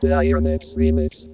Dynamics Remix.